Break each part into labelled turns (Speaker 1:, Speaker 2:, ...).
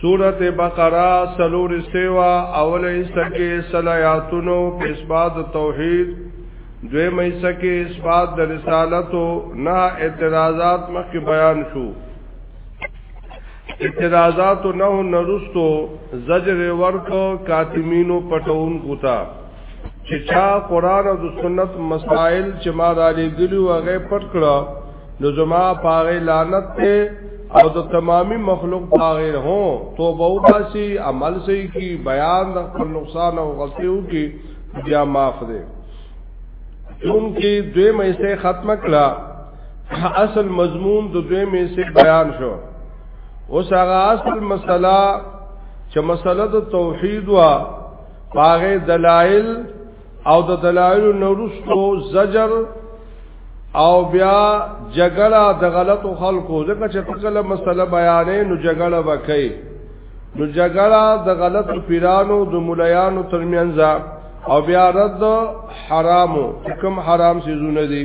Speaker 1: سورت بقرہ سلور سیوا اول حصہ کے صلاحیاتونو په اثبات توحید دویم حصہ کې اثبات د رسالت او نه اعتراضات مخکې بیان شو اعتراضات نه نرستو زجر ورکو کاتمینو پټون کوتا چې چا قران او سنت مسائل چې ما را لګلی و غې پټ کړه نو زما پاره لعنت ته او د تمامي مخلوق پاره هو توبه وباسي عمل سي کی بیان د خپل نقصان او غلطیو کی بیا معاف ده چون کې دوی مې سه ختم کړه اصل مضمون د دوی می سي بیان شو اوس هغه اصل مسله چې مسله د توحید وا باغ دلائل او د دلائل نورستو زجر او بیا جګړه د غلطو خلکو ځکه چې ټکله مسله بیانې نو جګړه وکړي نو جګړه د غلطو پیرانو د مليانو ترمنځ او بیا رد حرامو کوم حرام سيزونه دي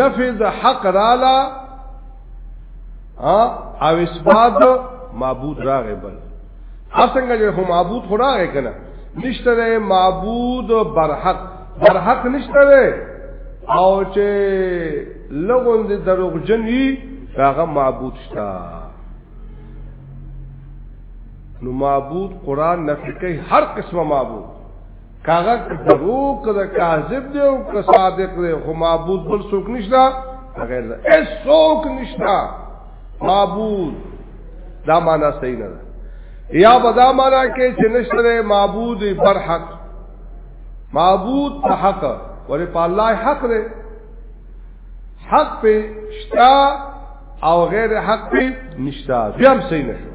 Speaker 1: نفی د حق رالا او اثبات معبود راغې بل اسنګ جو هم معبود خدا غې کنه نشته معبود برحق برحق نشته او چې لغون دي دروغ جنوي هغه معبود شتا نو معبود قران نفی کوي هر قسمه معبود کاغه دروغ کړه کاذب دی او که صادق دی خو معبود بل څوک نشته غیر ده اس څوک نشته معبود دا معنا صحیح نه ده یا بدا معنا کې چې نشته معبود پر حق معبود په حق ورې په الله حق دی حق په شتا او غیر حق په نشتا بیا هم صحیح نشو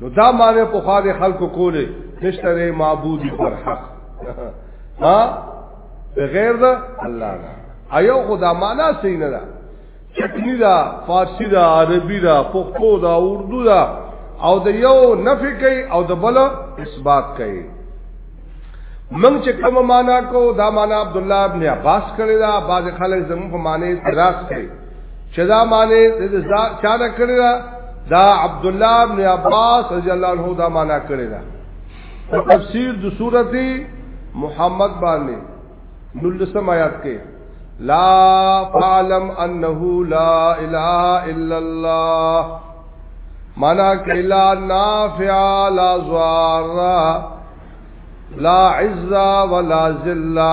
Speaker 1: نو دا معنی په خوا د خلکو کولې نشته معبود پر حق ها بغیر د الله نه ایو خدا معنا صحیح نه ده چټنی دا فارسی دا عربی دا پښتو دا اردو دا او د یو نفي کوي او د بل اثبات کوي من چې کوم معنا کو دا معنا عبد الله ابن عباس کړی دا بعض خلک زموږ په معنی اعتراض کوي چې دا معنی د چا نه کړی دا دا عبد الله بن عباس رضی الله عنه دا معنی کړی دا تفسیر د سورته محمد باندې نلسم آیات کې لا فعلم انه لا اله الا الله منا کلا نافع لا ضار لا عز ولا ذلہ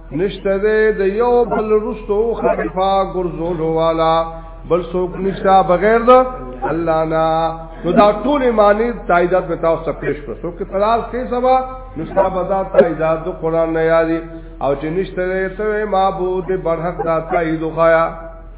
Speaker 1: نشته دې د یو بل رستو خلیفہ ګرځولو والا بل څوک نشته بغیر د الله نه نو دا ټول معنی تاییدات به تاسو ته پیش کړو څوک تلاش کې سبا نو سبا دا تاییدات د قران نه یادي او چې نشته دې ته معبود برحق دا تایید خوایا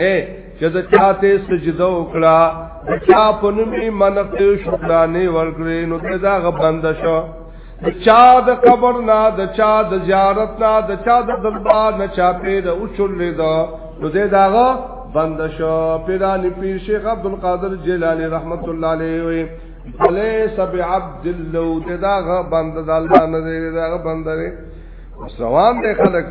Speaker 1: اے چې د چاته سجده وکړه د چا په نوم یې منښت شکرانه ورکړې نو دا غبند شو د چا د قبر نه د چا د زیارت نه د چا د دربار نه چا پیر او چولې دا نو دې داغه بند شو پیرانی پیر شیخ عبد القادر جیلانی رحمت الله علیه وی علی سب عبد الله دې داغه بند د الله نه دې داغه بند دې روان دې خلک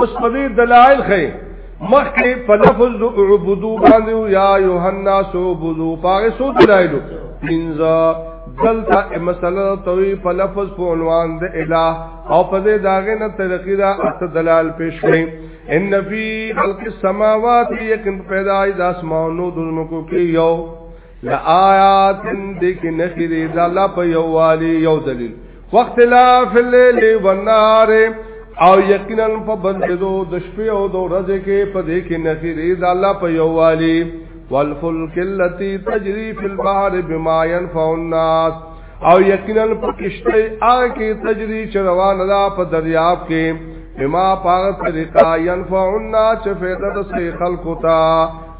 Speaker 1: اوس په دې دلایل خې مخکې په لفظ د عبودو باندې یا یوحنا سو عبودو پاره سو دلایل پنځه دلته مسله توی په لفظ په عنوان د الہ او په دې داغه نه ترقی دا ات دلال پیش کړي ان فی خلق السماوات یکن پیدا د اسمانو دونو کو کې یو لآیات دې کې نخری دا لا په یو والی یو دلیل واختلاف الليل والنهار او یقینا په بندیدو د شپې او د ورځې کې په دې کې نخیری د الله په یووالي والفلک التي تجري في البحر بما ينفع الناس او یقینا په کشته آن کې تجري چې روانه ده په دریاب کې بما پاغ طریقہ ينفع الناس چې فائدہ د سي خلقو ته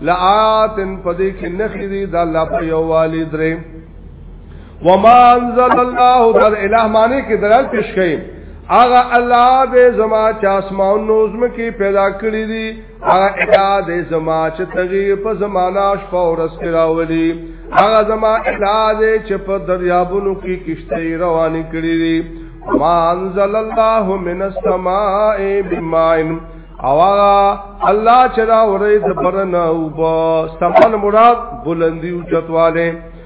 Speaker 1: لآتن په دې کې نخیری د الله په یووالي درې وما انزل الله در اله معنی کې درال پیش کړي اغه الله دې زما چې اسمان نوزم کې پیدا کړی دي اغه اله دې زما چې تغیر په زمانہ شپه ورځ کې راولي اغه زما اله دې چې په دریابونو کې کشته روانې کړې دي ما انزل الله من السماء بماء او الله چې دا ورې د برنه او سمن مراد بلندي او چتواله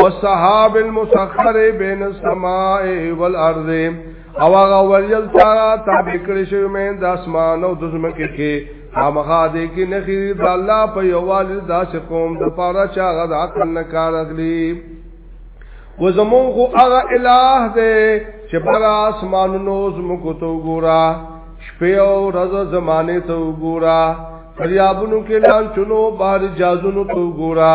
Speaker 1: والسحاب المسخر بین السماء والارض او هغه ولیل تارا تابع کړی شوی مې د اسمان او د زمکه کې هغه دې کې نخي د الله په یوال داس قوم د پاره چا غد عقل نه کار اغلی و زمون خو هغه الٰه دې چې پر اسمانونو زمکو تو ګورا شپه او ورځ زمانه تو ګورا دریابونو کې لانچونو بار جازونو تو ګورا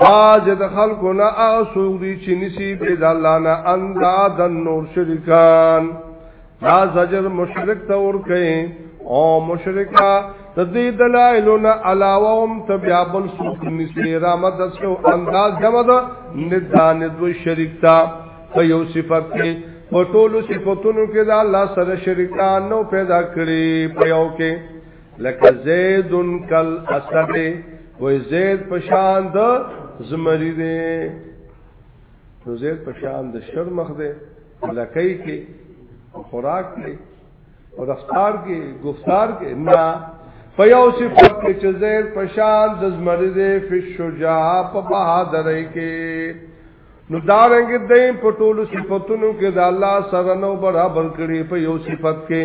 Speaker 1: باز د خلکو نه اسوګ دي چې نسی به د الله نه انداد نور شرکان دا زجر مشرک ته ور کوي او مشرکا د دې دلایل نه علاوه هم تبیا بل سوق نسی را مدد شو انداز جمع ده ندان دوی شرک تا په یو صفت کې په ټولو صفاتونو کې دا الله سره شرکان نو پیدا کړی په یو کې لکه زید کل اسد و زید پشان د زمری دی نو زید پشان د شر مخ دی لکای کې خوراک کې او رفتار کې گفتار کې نه په یو صفت کې چې زید پشان د زمری دی فی شجاع په بہادرۍ کې نو دارنګ دې په ټولو صفاتونو کې د الله سره نو برابر کړي په یو صفت کې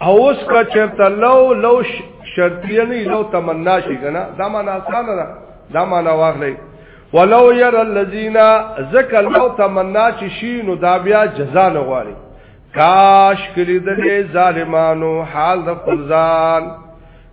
Speaker 1: اوس کا چرته لو لو شرطیه نه لو تمنا شي کنه دا معنا آسان ده دا معنا واخلې ولو ير الذين ذکر لو تمنا شي شي نو دا بیا جزاء نه غواړي کاش کلی دې ظالمانو حال د خپل ځان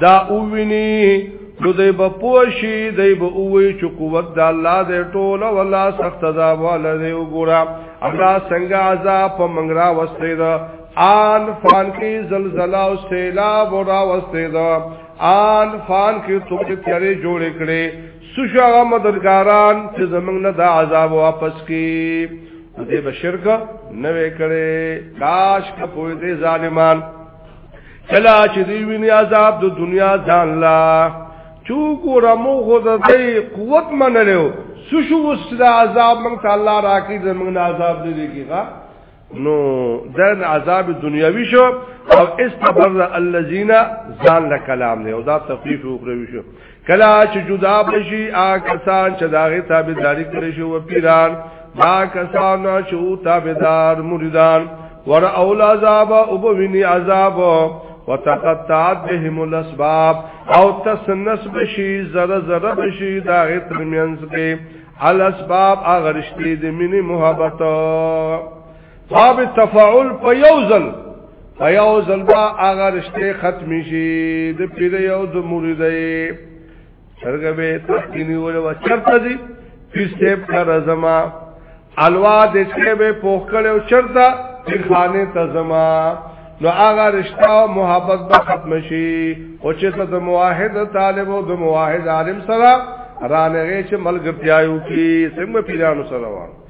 Speaker 1: دا اووینی نو دی به پوشی دی به اووی چې قوت د الله دی ټول ولا سخت عذاب والا دی وګورا الله څنګه عذاب په منګرا وسته دا آن فان کی زلزلہ او سیلاب او را وسته دا آن فان کی تو چې تیارې جوړ کړي سوشا مددګاران چې زمنګ نه دا عذاب واپس کی دې بشرګه نوې کړي کاش کپوي دې ظالمان کلا چې دی ویني عذاب د دنیا ځان لا چو ګور مو خو د دې قوت منلو سو شو وسد عذاب من تعالی راکی زمنګ عذاب دې دیږي نو دن عذاب دنیاوی شو او استبر الذین ځان له کلام نه او دا تخفیف وکړو شو کلا چې جدا بشي آ کسان چې داغه تابعداري کړی شو و پیران ما کسان چې تابعدار مریدان ور اول عذاب او بویني عذاب وتقطعت بهم الاسباب او تسنس بشي زره زره بشي داغه ترمنځ کې الاسباب اغرشتي د مینه محبت باب تفاعل په یو ځل په یو ځل با هغه رشته ختم شي د پیر یو د مریدای څرګه به تکینی ول و چرته دي پیسته پر زما الوا د څه به پوخ کړو چرته پیر خانه ته زما نو هغه رشتہ او محبت به ختم شي او چې ته د موحد طالب او د موحد عالم سره رانغه چې ملګرتیاو کی څنګه پیرانو سره وانه